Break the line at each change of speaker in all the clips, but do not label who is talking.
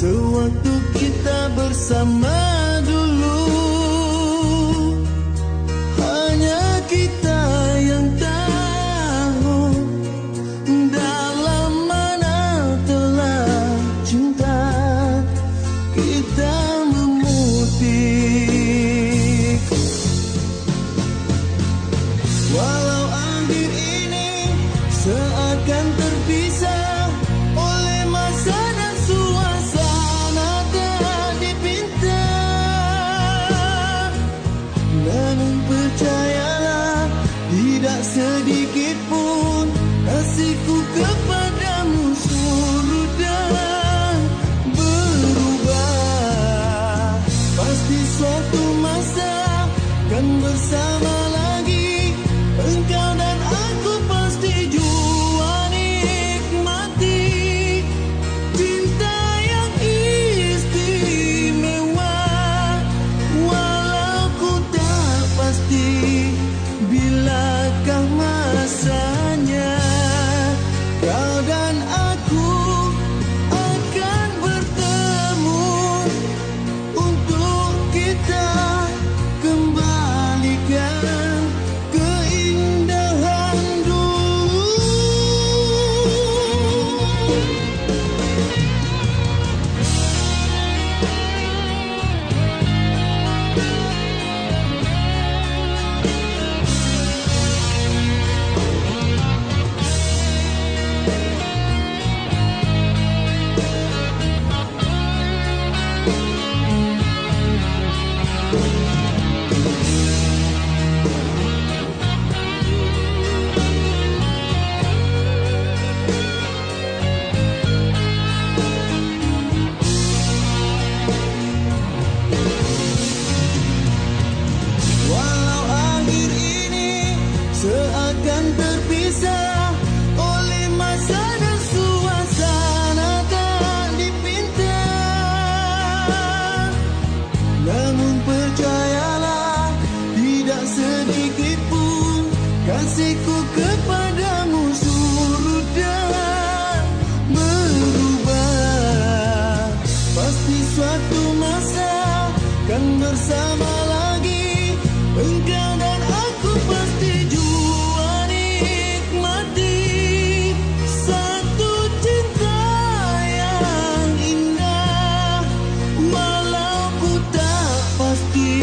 Sewaktu kita bersama dulu Hanya kita yang tahu Dalam mana telah cinta kita memutih Walau akhir ini seakan terpisah suatu masa kan bersama lagi. Engkau dan aku pasti jua nikmati. Satu cinta yang indah walau ku tak pasti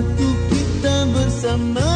sewaktu kita bersama